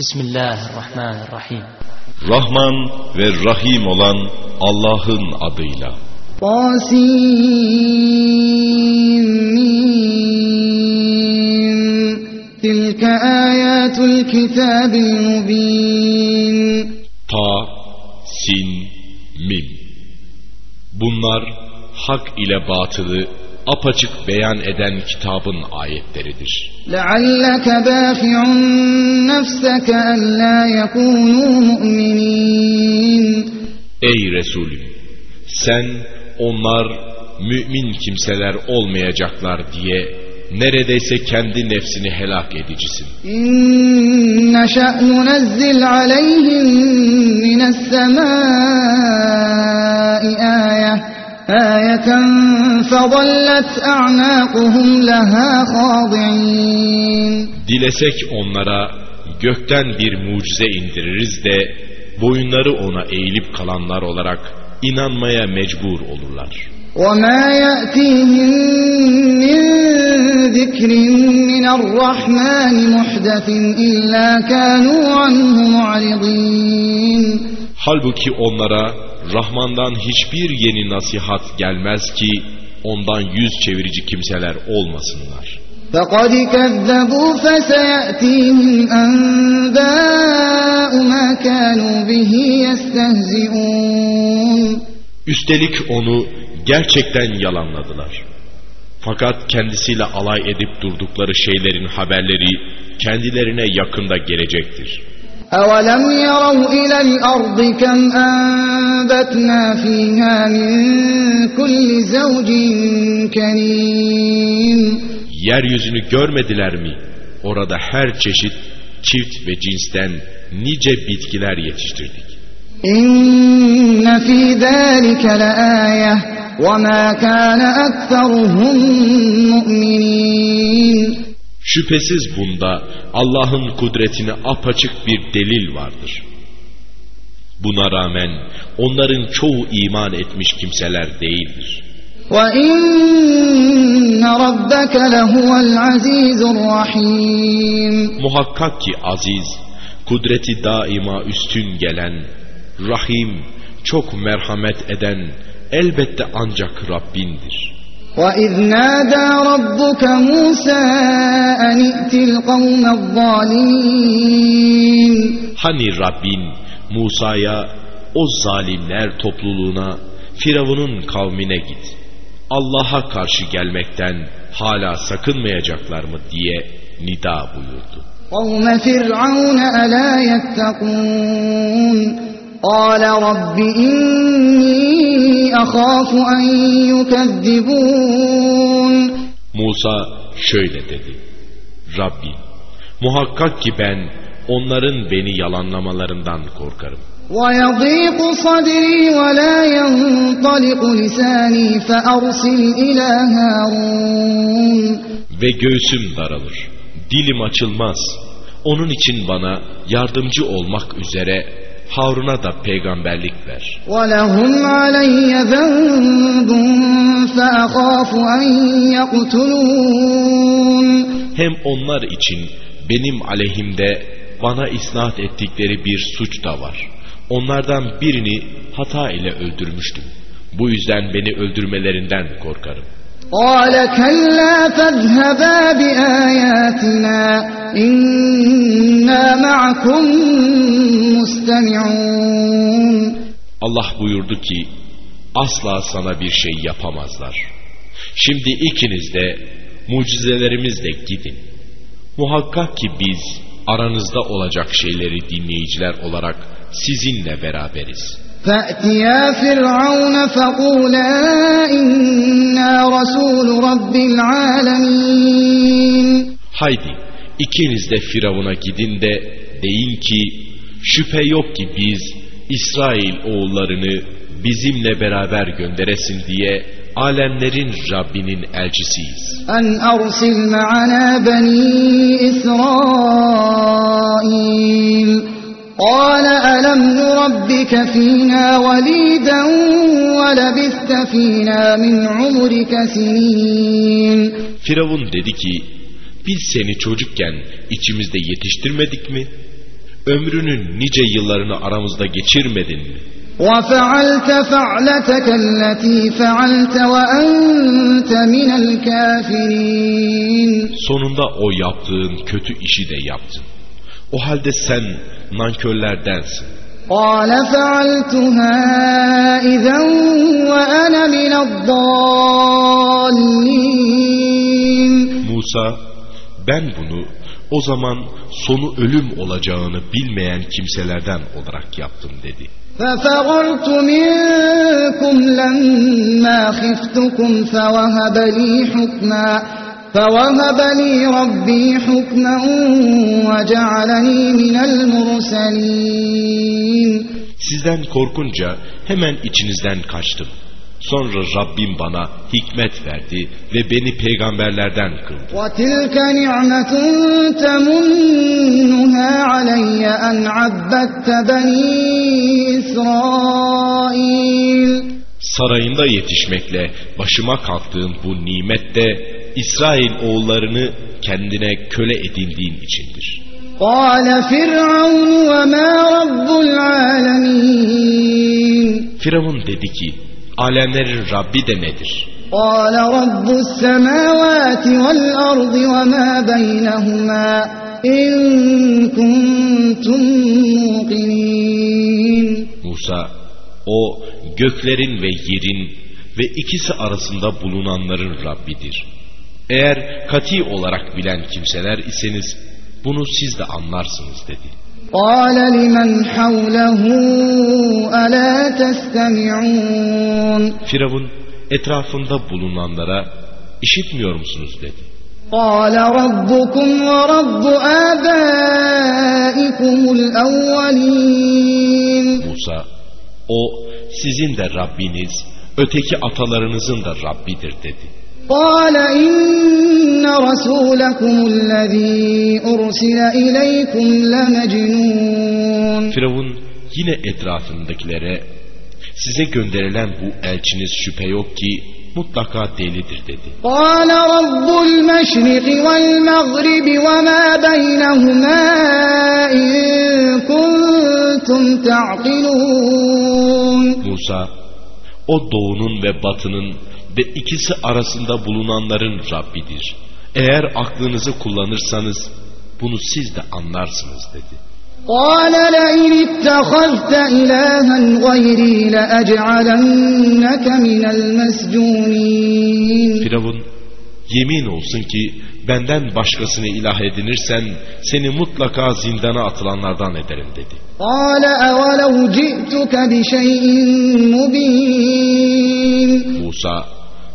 Bismillahirrahmanirrahim. Rahman ve Rahim olan Allah'ın adıyla. Tasimim. Tilke ayatul kitabil mubin. Ta, sin, mim. Bunlar hak ile batılı apaçık beyan eden kitabın ayetleridir. لعلك باخع نفسك ألا يكونوا مؤمنين Ey Resulüm! Sen onlar mümin kimseler olmayacaklar diye neredeyse kendi nefsini helak edicisin. إن نشأ ننزل عليهم من السماء آية آية فظلت أعناقهم لها خاضعين Dilesek onlara gökten bir mucize indiririz de boyunları ona eğilip kalanlar olarak inanmaya mecbur olurlar. وما يأتيهم من ذكر من الرحمن محدث إلا كانوا عنه معرضين Halbuki onlara Rahman'dan hiçbir yeni nasihat gelmez ki ondan yüz çevirici kimseler olmasınlar. فقد كذبوا فسيأتيهم أنباء ما كانوا به يستهزئون Üstelik onu gerçekten yalanladılar. Fakat kendisiyle alay edip durdukları şeylerin haberleri kendilerine yakında gelecektir. أولم يروا إلى الأرض كم أنبتنا فيها من كل زوج كريم Yeryüzünü görmediler mi? Orada her çeşit çift ve cinsten nice bitkiler yetiştirdik. إن في ذلك لآية وما كان أكثرهم مؤمنين Şüphesiz bunda Allah'ın kudretine apaçık bir delil vardır. Buna rağmen onların çoğu iman etmiş kimseler değildir. Muhakkak ki aziz, kudreti daima üstün gelen, rahim, çok merhamet eden elbette ancak Rabbindir.'' وإذ نادى ربك موسى أن ائت القوم الظالمين Hani Rabbin Musa'ya o zalimler topluluğuna, Firavun'un kavmine git. Allah'a karşı gelmekten hala sakınmayacaklar mı diye nida buyurdu. قوم فرعون ألا يتقون قال رب إني أخاف أن يكذبون Musa şöyle dedi. Rabbim muhakkak ki ben onların beni yalanlamalarından korkarım. ويضيق صدري ولا ينطلق لساني فأرسل إلى هارون Ve göğsüm daralır. Dilim açılmaz. Onun için bana yardımcı olmak üzere Harun'a da peygamberlik ver. ولهم علي ذنب فأخاف أن يقتلون Hem onlar için benim aleyhimde bana isnat ettikleri bir suç da var. Onlardan birini hata ile öldürmüştüm. Bu yüzden beni öldürmelerinden korkarım. قال كلا فاذهبا بآياتنا إنا معكم مستمعون Allah buyurdu ki asla sana bir şey yapamazlar. Şimdi ikiniz de mucizelerimizle gidin. Muhakkak ki biz aranızda olacak şeyleri dinleyiciler olarak sizinle beraberiz. فأتيا فرعون فقولا إنا رسول رب العالمين Haydi ikiniz de Firavun'a gidin de deyin ki şüphe yok ki biz İsrail oğullarını bizimle beraber gönderesin diye alemlerin Rabbinin elçisiyiz. أن أرسل معنا بني إسرائيل قال ألم نربك فينا وليدا ولبثت فينا من عمرك سنين Firavun dedi ki biz seni çocukken içimizde yetiştirmedik mi? ömrünün nice yıllarını aramızda geçirmedin mi? وفعلت فعلتك التي فعلت وأنت من الكافرين Sonunda o yaptığın kötü işi de yaptın. O halde sen nankörlerdensin. قال فعلتها إذا وأنا من الضالين Musa, ben bunu o zaman sonu ölüm olacağını bilmeyen kimselerden olarak yaptım dedi. ففررت منكم لما خفتكم فوهب لي حكما فوهب لي ربي حكما وجعلني من المرسلين Sizden korkunca hemen içinizden kaçtım. Sonra Rabbim bana hikmet verdi ve beni peygamberlerden kıldı. وتلك نعمة تمنها علي أن عبدت بني إسرائيل Sarayında yetişmekle başıma kalktığın bu nimet de İsrail oğullarını kendine köle edindiğin içindir. قال فرعون وما رب العالمين Firavun dedi ki, alemlerin Rabbi de nedir? قال رب السماوات والأرض وما بينهما إن كنتم موقنين Musa, o göklerin ve yerin ve ikisi arasında bulunanların Rabbidir. Eğer kati olarak bilen kimseler iseniz bunu siz de anlarsınız dedi. قال لمن حوله ألا تستمعون Firavun etrafında bulunanlara işitmiyor musunuz dedi. قال ربكم ورب آبائكم الأولين Musa, o sizin de Rabbiniz, öteki atalarınızın da Rabbidir dedi. قال إن رسولكم الذي أرسل إليكم لمجنون Firavun yine etrafındakilere size gönderilen bu elçiniz şüphe yok ki mutlaka delidir dedi. قال رب المشرق والمغرب وما بينهما إن كنتم تعقلون Musa, o doğunun ve batının ve ikisi arasında bulunanların Rabbidir. Eğer aklınızı kullanırsanız bunu siz de anlarsınız dedi. قال لئن اتخذت إلها غيري لأجعلنك من المسجونين Firavun, yemin olsun ki benden başkasını ilah edinirsen seni mutlaka zindana atılanlardan ederim dedi. قال أولو جئتك بشيء مبين Musa,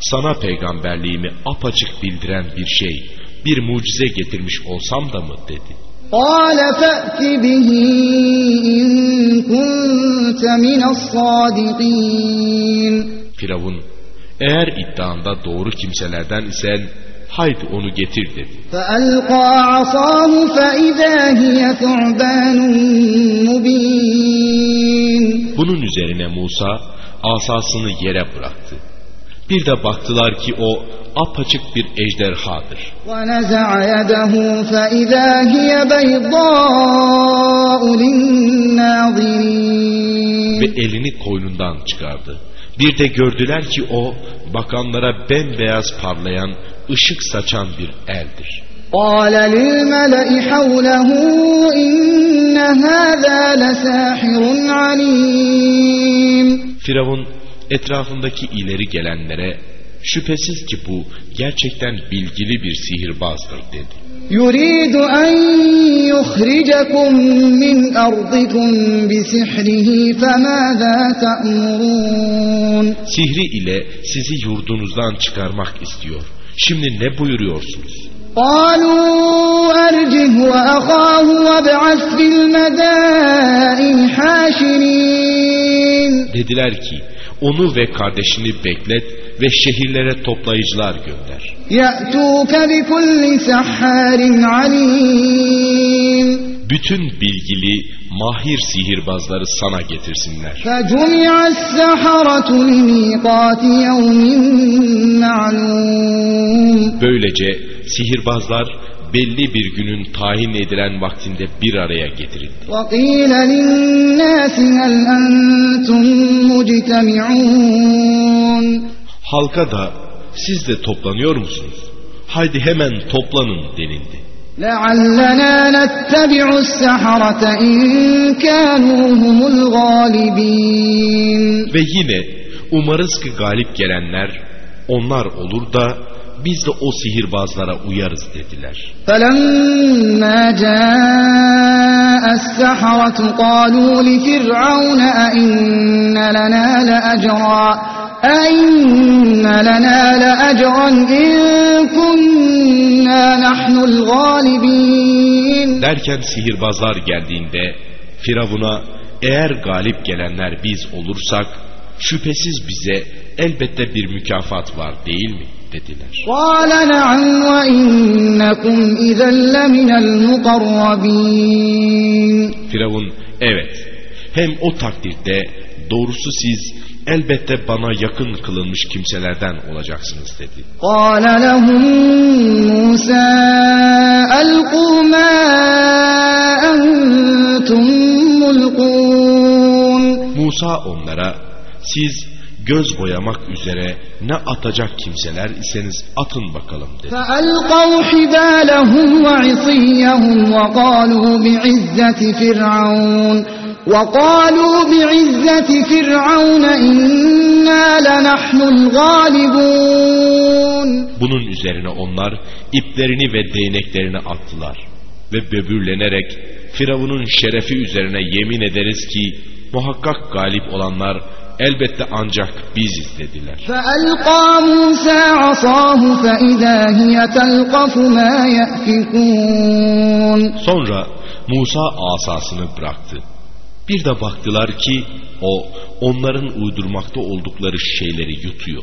sana peygamberliğimi apaçık bildiren bir şey, bir mucize getirmiş olsam da mı dedi. قال فأت به إن كنت من الصادقين Firavun, eğer iddianda doğru kimselerden isen haydi onu getir dedi. فألقى عصاه فإذا هي ثعبان مبين Bunun üzerine Musa asasını yere bıraktı. Bir de baktılar ki o apaçık bir ejderhadır. ونزع يده فإذا هي بيضاء للناظرين Ve elini koynundan çıkardı. Bir de gördüler ki o bakanlara bembeyaz parlayan, ışık saçan bir eldir. قال للملأ حوله إن هذا لساحر عليم Firavun etrafındaki ileri gelenlere şüphesiz ki bu gerçekten bilgili bir sihirbazdır dedi. يريد أن يخرجكم من أرضكم بسحره فماذا تأمرون Sihri ile sizi yurdunuzdan çıkarmak istiyor. Şimdi ne buyuruyorsunuz? قالوا أرجه وأخاه وابعث في المدائن حاشرين Dediler ki onu ve kardeşini beklet ve şehirlere toplayıcılar gönder. Bütün bilgili, mahir sihirbazları sana getirsinler. Böylece sihirbazlar belli bir günün tayin edilen vaktinde bir araya getirildi. وقيل للناس هل أنتم مجتمعون Halka da siz de toplanıyor musunuz? Haydi hemen toplanın denildi. لعلنا نتبع السحرة إن كانوا هم الغالبين Ve yine umarız ki galip gelenler onlar olur da biz de o sihirbazlara uyarız dediler. فلما جاء السحرة قالوا لفرعون أئن لنا لأجرا أئن لنا لأجرا إن كنا نحن الغالبين Derken sihirbazlar geldiğinde Firavun'a eğer galip gelenler biz olursak şüphesiz bize elbette bir mükafat var değil mi dediler. قال نعم وإنكم إذا لمن المقربين Firavun evet hem o takdirde doğrusu siz elbette bana yakın kılınmış kimselerden olacaksınız dedi. قال لهم موسى ألقوا ما أنتم ملقون Musa onlara siz göz boyamak üzere ne atacak kimseler iseniz atın bakalım dedi. فألقوا حبالهم وعصيهم وقالوا بعزة فرعون وقالوا بعزة فرعون إنا لنحن الغالبون Bunun üzerine onlar iplerini ve değneklerini attılar ve böbürlenerek Firavun'un şerefi üzerine yemin ederiz ki muhakkak galip olanlar elbette ancak biziz dediler. فألقى موسى عصاه فإذا هي تلقف ما يأفكون Sonra Musa asasını bıraktı. Bir de baktılar ki o onların uydurmakta oldukları şeyleri yutuyor.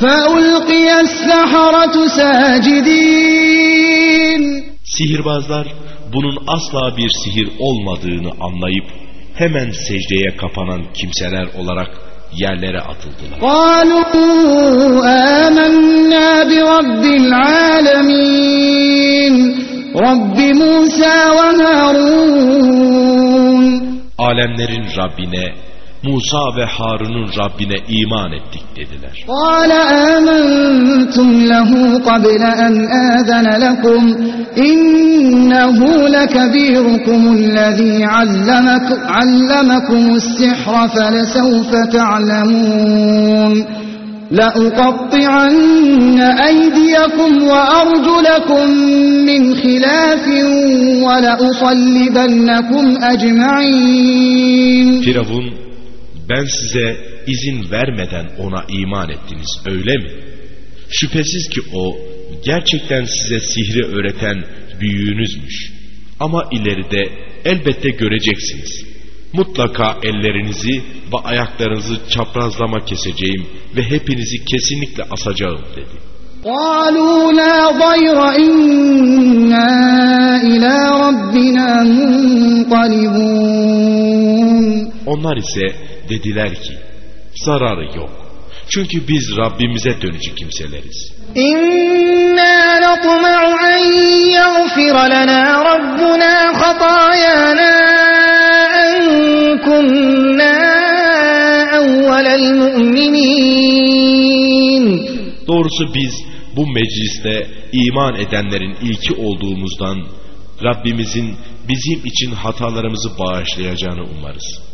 فألقي السحرة ساجدين Sihirbazlar bunun asla bir sihir olmadığını anlayıp hemen secdeye kapanan kimseler olarak yerlere atıldılar. قالوا آمنا برب العالمين رب موسى وهارون Alemlerin Rabbine, Musa ve Harun'un Rabbine iman ettik dediler. قال آمنتم له قبل أن آذن لكم إنه لكبيركم الذي علمك علمكم السحر فلسوف تعلمون لأقطعن أيديكم وأرجلكم من خلاف ولأصلبنكم أجمعين Firavun, ben size izin vermeden ona iman ettiniz öyle mi? Şüphesiz ki o gerçekten size sihri öğreten büyüğünüzmüş. Ama ileride elbette göreceksiniz. Mutlaka ellerinizi ve ayaklarınızı çaprazlama keseceğim ve hepinizi kesinlikle asacağım dedi. قالوا لا ضير إنا إلى ربنا منقلبون Onlar ise Dediler ki zararı yok. Çünkü biz Rabbimize dönücü kimseleriz. İnna natma'u en yagfir lana rabbuna hatayana en kunna evvelel mu'minin. Doğrusu biz bu mecliste iman edenlerin ilki olduğumuzdan Rabbimizin bizim için hatalarımızı bağışlayacağını umarız.